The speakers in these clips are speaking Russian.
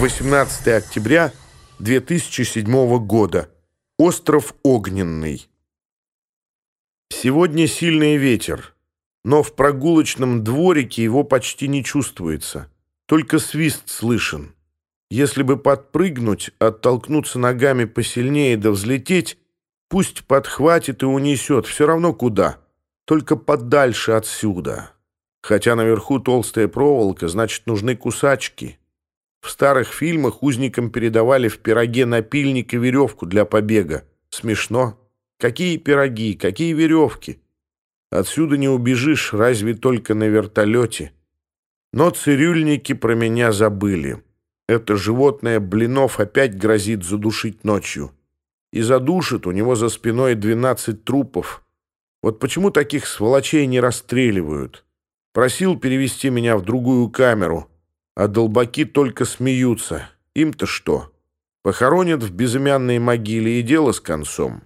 18 октября 2007 года. Остров Огненный. Сегодня сильный ветер, но в прогулочном дворике его почти не чувствуется. Только свист слышен. Если бы подпрыгнуть, оттолкнуться ногами посильнее да взлететь, пусть подхватит и унесет, все равно куда. Только подальше отсюда. Хотя наверху толстая проволока, значит, нужны кусачки. В старых фильмах узникам передавали в пироге напильник и веревку для побега. Смешно. Какие пироги, какие веревки? Отсюда не убежишь, разве только на вертолете. Но цирюльники про меня забыли. Это животное блинов опять грозит задушить ночью. И задушит у него за спиной двенадцать трупов. Вот почему таких сволочей не расстреливают? Просил перевести меня в другую камеру, а долбаки только смеются. Им-то что? Похоронят в безымянной могиле и дело с концом.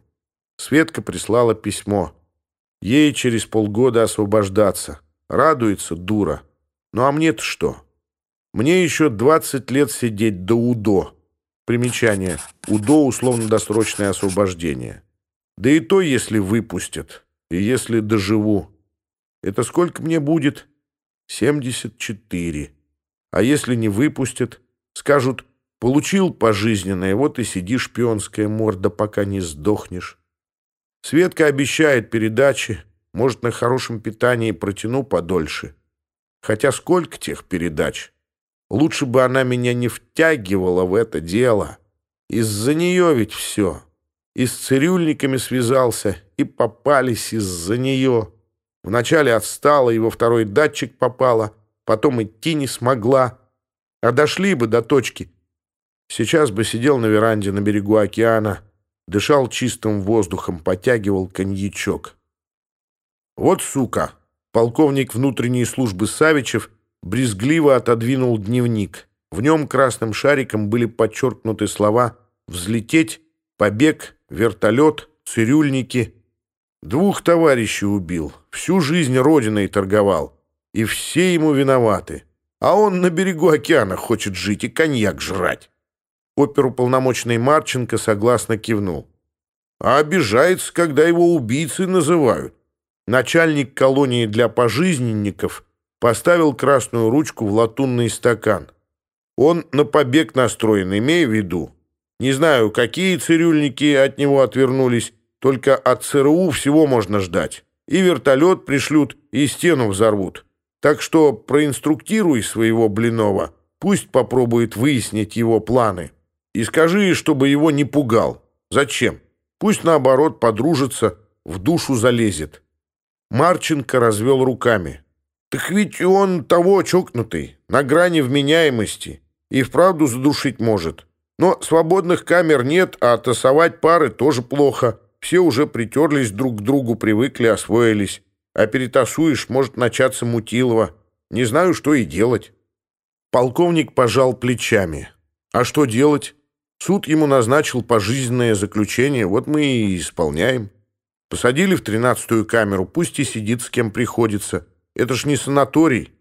Светка прислала письмо. Ей через полгода освобождаться. Радуется дура. Ну а мне-то что? Мне еще 20 лет сидеть до УДО. Примечание. УДО — условно-досрочное освобождение. Да и то, если выпустят. И если доживу. Это сколько мне будет? 74. А если не выпустят, скажут «получил пожизненное, вот и сиди шпионская морда, пока не сдохнешь». Светка обещает передачи, может, на хорошем питании протяну подольше. Хотя сколько тех передач? Лучше бы она меня не втягивала в это дело. Из-за нее ведь все. И с цирюльниками связался, и попались из-за нее. Вначале отстала, и во второй датчик попала — потом идти не смогла. А дошли бы до точки. Сейчас бы сидел на веранде на берегу океана, дышал чистым воздухом, потягивал коньячок. Вот сука! Полковник внутренней службы Савичев брезгливо отодвинул дневник. В нем красным шариком были подчеркнуты слова «взлететь», «побег», «вертолет», «цирюльники», Двух товарищей убил, всю жизнь родиной торговал, и все ему виноваты. А он на берегу океана хочет жить и коньяк жрать. Оперуполномоченный Марченко согласно кивнул. А обижается, когда его убийцы называют. Начальник колонии для пожизненников поставил красную ручку в латунный стакан. Он на побег настроен, имея в виду. Не знаю, какие цирюльники от него отвернулись, только от ЦРУ всего можно ждать. И вертолет пришлют, и стену взорвут. Так что проинструктируй своего Блинова. Пусть попробует выяснить его планы. И скажи, чтобы его не пугал. Зачем? Пусть, наоборот, подружится, в душу залезет. Марченко развел руками. Так ведь он того чокнутый, на грани вменяемости. И вправду задушить может. Но свободных камер нет, а тасовать пары тоже плохо. Все уже притерлись друг к другу, привыкли, освоились. А перетасуешь, может начаться мутилово. Не знаю, что и делать. Полковник пожал плечами. А что делать? Суд ему назначил пожизненное заключение, вот мы и исполняем. Посадили в тринадцатую камеру, пусть и сидит с кем приходится. Это ж не санаторий.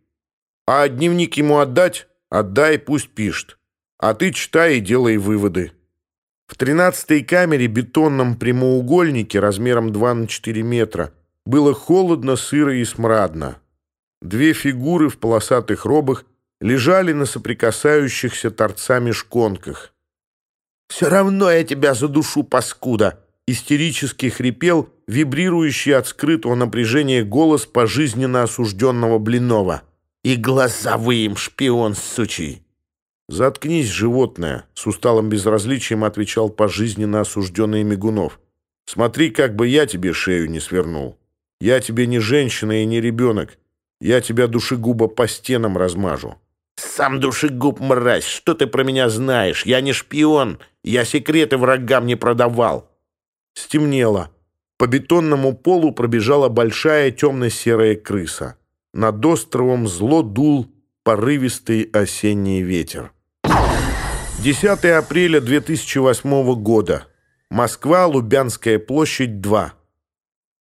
А дневник ему отдать? Отдай, пусть пишет. А ты читай и делай выводы. В тринадцатой камере бетонном прямоугольнике размером 2 на 4 метра было холодно, сыро и смрадно. Две фигуры в полосатых робах лежали на соприкасающихся торцами шконках. «Все равно я тебя задушу, паскуда!» истерически хрипел вибрирующий от скрытого напряжения голос пожизненно осужденного Блинова. «И глаза вы им, шпион сучий!» «Заткнись, животное!» — с усталым безразличием отвечал пожизненно осужденный Мигунов. «Смотри, как бы я тебе шею не свернул!» Я тебе не женщина и не ребенок. Я тебя душегуба по стенам размажу». «Сам душегуб, мразь, что ты про меня знаешь? Я не шпион, я секреты врагам не продавал». Стемнело. По бетонному полу пробежала большая темно-серая крыса. Над островом зло дул порывистый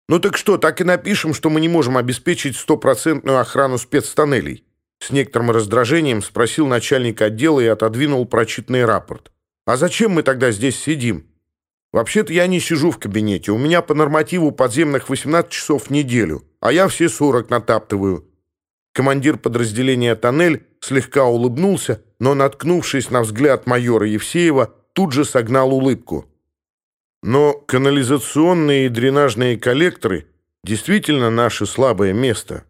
осенний ветер. 10 апреля 2008 года. Москва, Лубянская площадь, 2. Ну так что, так и напишем, что мы не можем обеспечить стопроцентную охрану спецтоннелей. С некоторым раздражением спросил начальник отдела и отодвинул прочитанный рапорт. «А зачем мы тогда здесь сидим? Вообще-то я не сижу в кабинете. У меня по нормативу подземных 18 часов в неделю, а я все 40 натаптываю». Командир подразделения «Тоннель» слегка улыбнулся, но, наткнувшись на взгляд майора Евсеева, тут же согнал улыбку. Но канализационные и дренажные коллекторы действительно наше слабое место.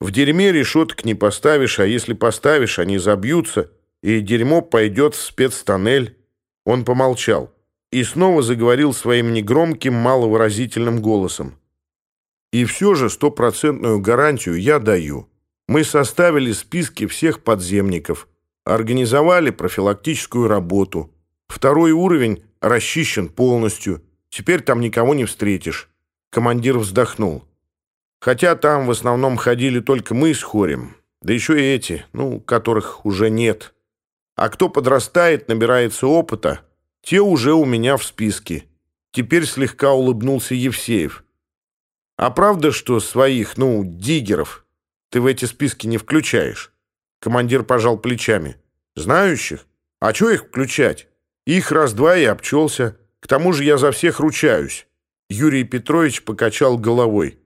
В дерьме решеток не поставишь, а если поставишь, они забьются, и дерьмо пойдет в спецтоннель. Он помолчал и снова заговорил своим негромким, маловыразительным голосом. И все же стопроцентную гарантию я даю. Мы составили списки всех подземников, организовали профилактическую работу. Второй уровень расчищен полностью. Теперь там никого не встретишь. Командир вздохнул. Хотя там в основном ходили только мы с Хорем, да еще и эти, ну, которых уже нет. А кто подрастает, набирается опыта, те уже у меня в списке. Теперь слегка улыбнулся Евсеев. А правда, что своих, ну, диггеров, ты в эти списки не включаешь? Командир пожал плечами. Знающих? А что их включать? Их раз два и обчелся. К тому же я за всех ручаюсь. Юрий Петрович покачал головой.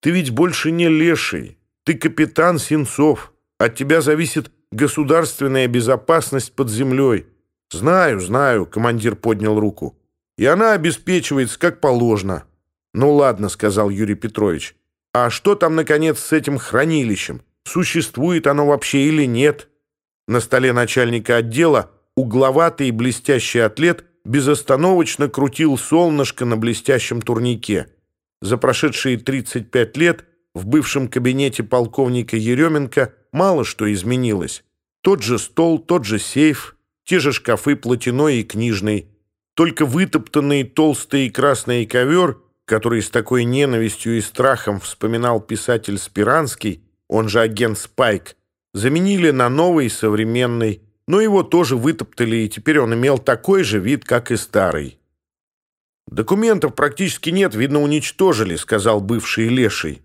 Ты ведь больше не леший. Ты капитан Сенцов. От тебя зависит государственная безопасность под землей. Знаю, знаю, командир поднял руку. И она обеспечивается как положено. Ну ладно, сказал Юрий Петрович. А что там, наконец, с этим хранилищем? Существует оно вообще или нет? На столе начальника отдела угловатый и блестящий атлет безостановочно крутил солнышко на блестящем турнике. За прошедшие 35 лет в бывшем кабинете полковника Еременко мало что изменилось. Тот же стол, тот же сейф, те же шкафы платяной и книжный. Только вытоптанный толстый и красный ковер, который с такой ненавистью и страхом вспоминал писатель Спиранский, он же агент Спайк, заменили на новый современный, но его тоже вытоптали, и теперь он имел такой же вид, как и старый. «Документов практически нет, видно, уничтожили», — сказал бывший Леший.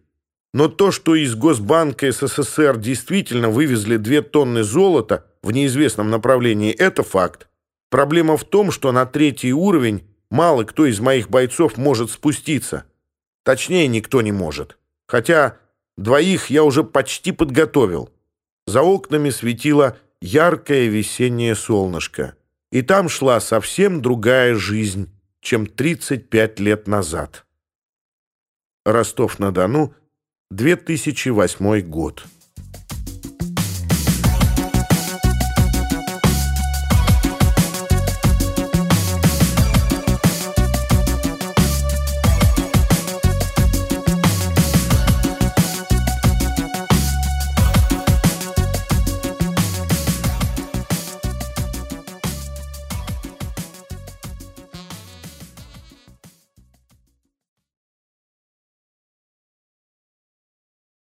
«Но то, что из Госбанка СССР действительно вывезли две тонны золота в неизвестном направлении, это факт. Проблема в том, что на третий уровень мало кто из моих бойцов может спуститься. Точнее, никто не может. Хотя двоих я уже почти подготовил. За окнами светило Яркое весеннее солнышко, и там шла совсем другая жизнь, чем 35 лет назад. Ростов-на-Дону, 2008 год.